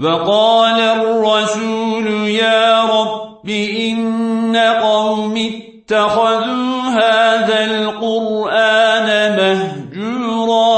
وقال الرسول يا رب إن قوم اتخذوا هذا القرآن مهجورا.